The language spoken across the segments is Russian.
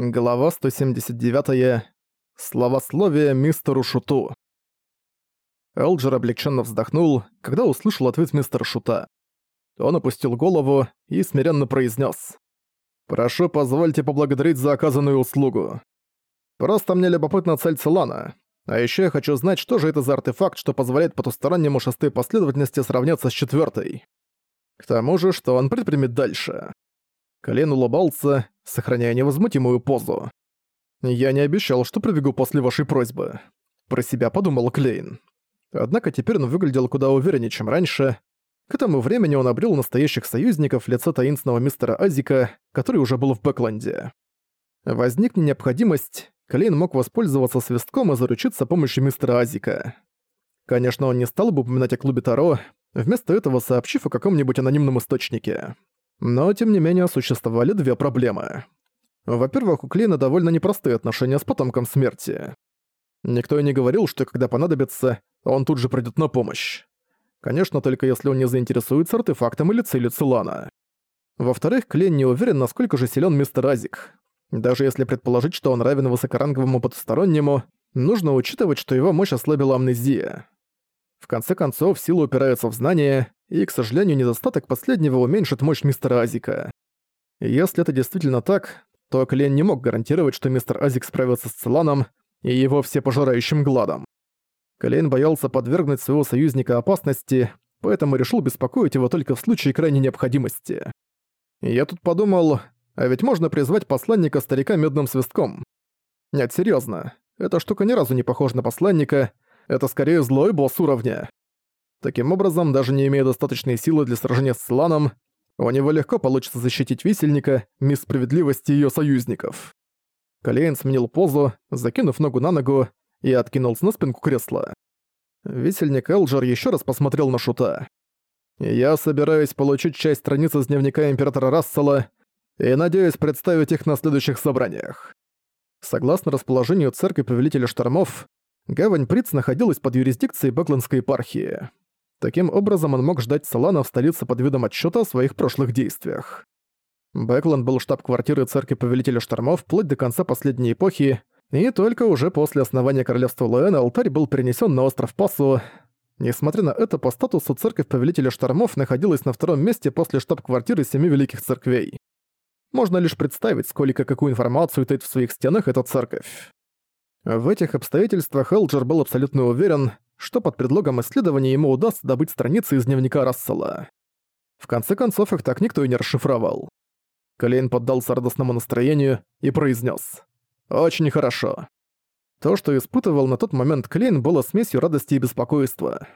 Глава 179. -я. Словословие мистеру Шуту. Элджер облегченно вздохнул, когда услышал ответ мистера Шута. Он опустил голову и смиренно произнес: «Прошу, позвольте поблагодарить за оказанную услугу. Просто мне любопытна цель Целана. А еще я хочу знать, что же это за артефакт, что позволяет потустороннему шестой последовательности сравняться с четвертой. К тому же, что он предпримет дальше». Колен улыбался, сохраняя невозмутимую позу. «Я не обещал, что прибегу после вашей просьбы», — про себя подумал Клейн. Однако теперь он выглядел куда увереннее, чем раньше. К этому времени он обрел настоящих союзников в лице таинственного мистера Азика, который уже был в Бэкленде. Возникнет необходимость, Клейн мог воспользоваться свистком и заручиться помощью мистера Азика. Конечно, он не стал бы упоминать о клубе Таро, вместо этого сообщив о каком-нибудь анонимном источнике. Но, тем не менее, существовали две проблемы. Во-первых, у Клейна довольно непростые отношения с потомком смерти. Никто и не говорил, что когда понадобится, он тут же придёт на помощь. Конечно, только если он не заинтересуется артефактом или целью Цилана. Во-вторых, Клейн не уверен, насколько же силен мистер Азик. Даже если предположить, что он равен высокоранговому потустороннему, нужно учитывать, что его мощь ослабила амнезия. В конце концов, сила упирается в знания, и, к сожалению, недостаток последнего уменьшит мощь мистера Азика. Если это действительно так, то Клен не мог гарантировать, что мистер Азик справится с Целаном и его всепожирающим гладом. Клейн боялся подвергнуть своего союзника опасности, поэтому решил беспокоить его только в случае крайней необходимости. Я тут подумал, а ведь можно призвать посланника старика медным свистком. Нет, серьезно, эта штука ни разу не похожа на посланника, это скорее злой босс уровня. Таким образом, даже не имея достаточной силы для сражения с Сланом, у него легко получится защитить висельника, мисс справедливости её союзников. Колейн сменил позу, закинув ногу на ногу, и откинулся на спинку кресла. Висельник Элджер ещё раз посмотрел на Шута. «Я собираюсь получить часть страниц из дневника Императора Рассела и надеюсь представить их на следующих собраниях». Согласно расположению Церкви Повелителя Штормов, Гавань Приц находилась под юрисдикцией Бэкландской епархии. Таким образом, он мог ждать Солана в столице под видом отчета о своих прошлых действиях. Бэкленд был штаб-квартирой церкви Повелителя Штормов вплоть до конца последней эпохи, и только уже после основания королевства Луэн алтарь был перенесен на остров Пасу. Несмотря на это, по статусу церковь Повелителя Штормов находилась на втором месте после штаб-квартиры Семи Великих Церквей. Можно лишь представить, сколько какую информацию таит в своих стенах эта церковь. В этих обстоятельствах Элджер был абсолютно уверен, что под предлогом исследования ему удастся добыть страницы из дневника Рассела. В конце концов, их так никто и не расшифровал. Клейн поддался радостному настроению и произнес: «Очень хорошо». То, что испытывал на тот момент Клейн, было смесью радости и беспокойства.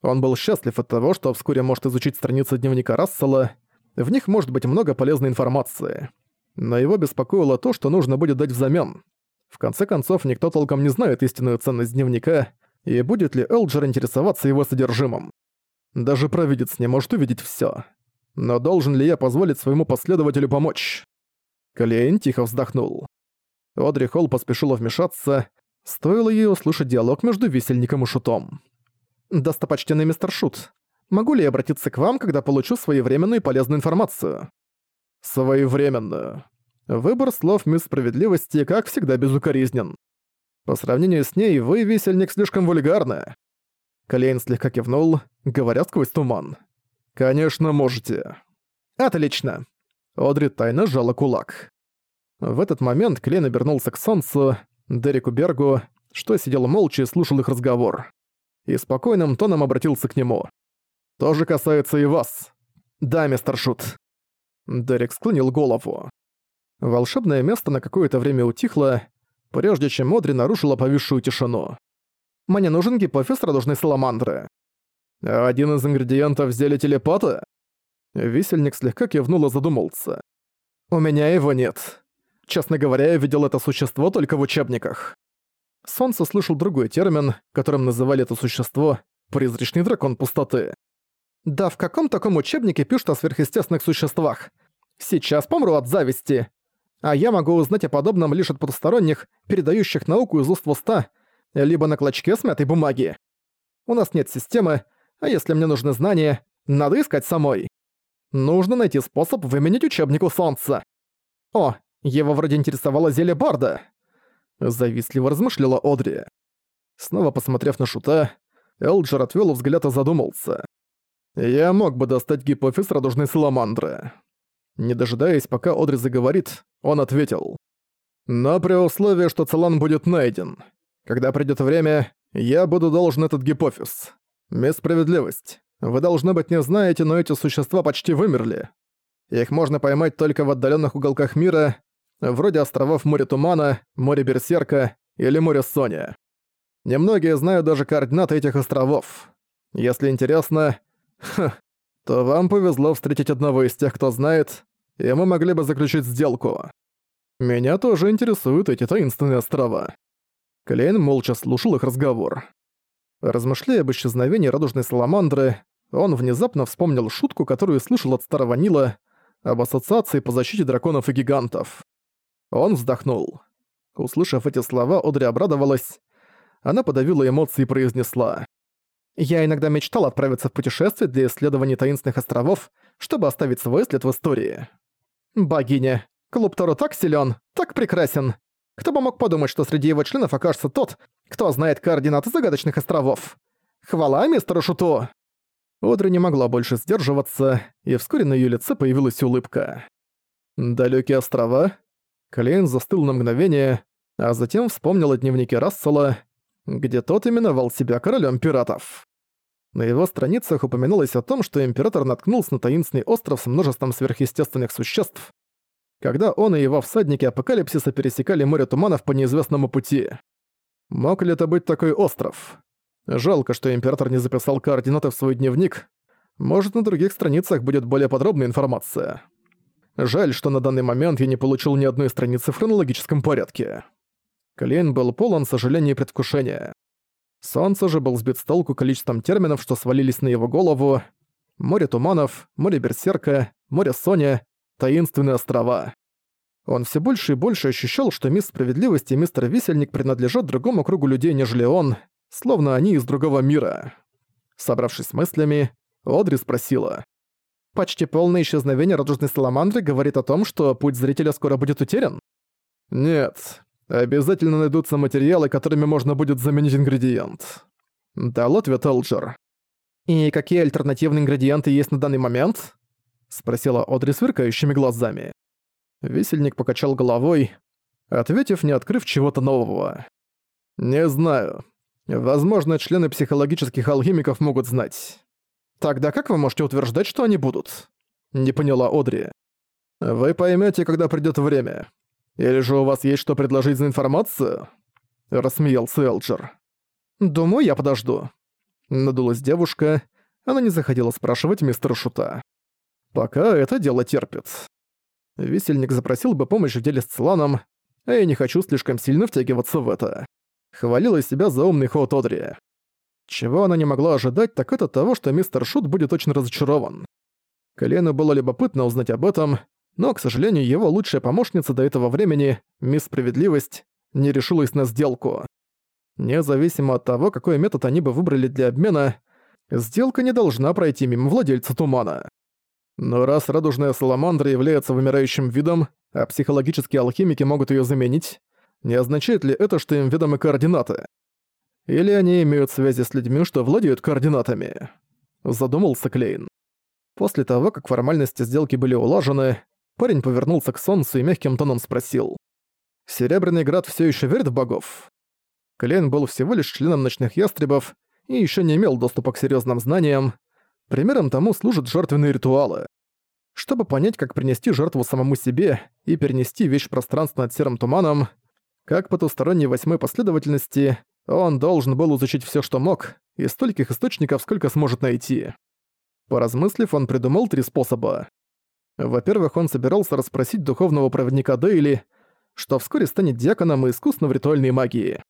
Он был счастлив от того, что вскоре может изучить страницы дневника Рассела, в них может быть много полезной информации. Но его беспокоило то, что нужно будет дать взамен. В конце концов, никто толком не знает истинную ценность дневника, и будет ли Элджер интересоваться его содержимым. Даже провидец не может увидеть всё. Но должен ли я позволить своему последователю помочь? Клейн тихо вздохнул. Одри Холл поспешила вмешаться, стоило ей услышать диалог между висельником и шутом. «Достопочтенный мистер Шут, могу ли я обратиться к вам, когда получу своевременную и полезную информацию?» «Своевременную». Выбор слов мисс Справедливости, как всегда, безукоризнен. По сравнению с ней, вы, висельник, слишком вульгарны». Клейн слегка кивнул, говоря сквозь туман. «Конечно, можете». «Отлично». Одри тайно сжала кулак. В этот момент Клейн обернулся к Солнцу, Дереку Бергу, что сидел молча и слушал их разговор. И спокойным тоном обратился к нему. «Тоже касается и вас». «Да, мистер Шут». Дерек склонил голову. Волшебное место на какое-то время утихло, прежде чем Модри нарушила повисшую тишину. «Мне нужен гипофиз радужной саламандры». «Один из ингредиентов зелья телепата?» Висельник слегка кивнул и задумался. «У меня его нет. Честно говоря, я видел это существо только в учебниках». Солнце слышал другой термин, которым называли это существо «призрачный дракон пустоты». «Да в каком таком учебнике пишут о сверхъестественных существах? Сейчас помру от зависти а я могу узнать о подобном лишь от потусторонних, передающих науку из уст в уста, либо на клочке смятой бумаги. У нас нет системы, а если мне нужны знания, надо искать самой. Нужно найти способ выменить учебнику Солнца. О, Его вроде интересовало зелье Барда. Завистливо размышляла Одри. Снова посмотрев на Шута, Элджер отвел взгляд и задумался. «Я мог бы достать гипофиз радужной саламандры». Не дожидаясь, пока Одри заговорит, он ответил. «Но при условии, что Целан будет найден. Когда придёт время, я буду должен этот гипофиз. Мисс Справедливость, вы, должно быть, не знаете, но эти существа почти вымерли. Их можно поймать только в отдалённых уголках мира, вроде островов Море Тумана, Море Берсерка или Море Соня. Немногие знают даже координаты этих островов. Если интересно, ха, то вам повезло встретить одного из тех, кто знает, и мы могли бы заключить сделку. Меня тоже интересуют эти таинственные острова. Клейн молча слушал их разговор. Размышляя об исчезновении радужной саламандры, он внезапно вспомнил шутку, которую слышал от старого Нила об ассоциации по защите драконов и гигантов. Он вздохнул. Услышав эти слова, Одри обрадовалась. Она подавила эмоции и произнесла. «Я иногда мечтал отправиться в путешествие для исследования таинственных островов, чтобы оставить свой след в истории. Богиня, клуб Торо так силен, так прекрасен. Кто бы мог подумать, что среди его членов окажется тот, кто знает координаты загадочных островов. Хвала мистеру Шуту!» Одри не могла больше сдерживаться, и вскоре на её лице появилась улыбка. «Далёкие острова?» Клейн застыл на мгновение, а затем вспомнил о дневнике Рассела, где тот именовал себя королем пиратов. На его страницах упоминалось о том, что император наткнулся на таинственный остров с множеством сверхъестественных существ, когда он и его всадники апокалипсиса пересекали море туманов по неизвестному пути. Мог ли это быть такой остров? Жалко, что император не записал координаты в свой дневник. Может, на других страницах будет более подробная информация. Жаль, что на данный момент я не получил ни одной страницы в хронологическом порядке. Клейн был полон сожаления и предвкушения. Солнце же был сбит с толку количеством терминов, что свалились на его голову. Море туманов, море берсерка, море Соня, таинственные острова. Он все больше и больше ощущал, что мисс Справедливость и мистер Висельник принадлежат другому кругу людей, нежели он, словно они из другого мира. Собравшись с мыслями, Одри спросила. «Почти полное исчезновение радужной саламандры говорит о том, что путь зрителя скоро будет утерян?» «Нет. Обязательно найдутся материалы, которыми можно будет заменить ингредиент». Дал ответ Элджер. «И какие альтернативные ингредиенты есть на данный момент?» спросила Одри сверкающими глазами. Висельник покачал головой, ответив, не открыв чего-то нового. «Не знаю. Возможно, члены психологических алхимиков могут знать. Тогда как вы можете утверждать, что они будут?» Не поняла Одри. «Вы поймете, когда придет время. Или же у вас есть что предложить за информацию?» Рассмеялся Элджер. «Думаю, я подожду». Надулась девушка. Она не заходила спрашивать мистера Шута. Пока это дело терпит. Висельник запросил бы помощь в деле с Целаном, а я не хочу слишком сильно втягиваться в это. Хвалила себя за умный ход Одри. Чего она не могла ожидать, так это того, что мистер Шут будет очень разочарован. Колену было любопытно узнать об этом, но, к сожалению, его лучшая помощница до этого времени, мисс Справедливость, не решилась на сделку. Независимо от того, какой метод они бы выбрали для обмена, сделка не должна пройти мимо владельца тумана. Но раз радужная саламандра является вымирающим видом, а психологические алхимики могут ее заменить, не означает ли это, что им ведомы координаты? Или они имеют связи с людьми, что владеют координатами? Задумался Клейн. После того, как формальности сделки были улажены, парень повернулся к солнцу и мягким тоном спросил. «Серебряный град все еще верит в богов?» Клейн был всего лишь членом ночных ястребов и еще не имел доступа к серьезным знаниям, Примером тому служат жертвенные ритуалы. Чтобы понять, как принести жертву самому себе и перенести вещь в пространство над серым туманом, как потусторонней восьмой последовательности, он должен был изучить все, что мог, из стольких источников, сколько сможет найти. Поразмыслив, он придумал три способа. Во-первых, он собирался расспросить духовного проводника Дейли, что вскоре станет диаконом и искусно в ритуальной магии.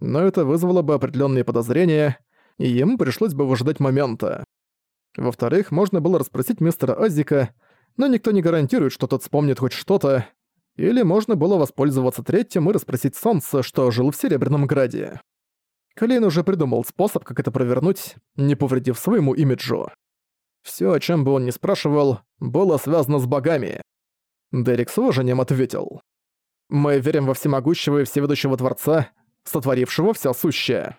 Но это вызвало бы определенные подозрения, и ему пришлось бы выжидать момента. Во-вторых, можно было расспросить мистера Азика, но никто не гарантирует, что тот вспомнит хоть что-то. Или можно было воспользоваться третьим и расспросить Солнце, что жил в Серебряном Граде. Клейн уже придумал способ, как это провернуть, не повредив своему имиджу. Всё, о чём бы он ни спрашивал, было связано с богами. Дерек с уважением ответил. «Мы верим во всемогущего и всеведущего Творца, сотворившего все сущее».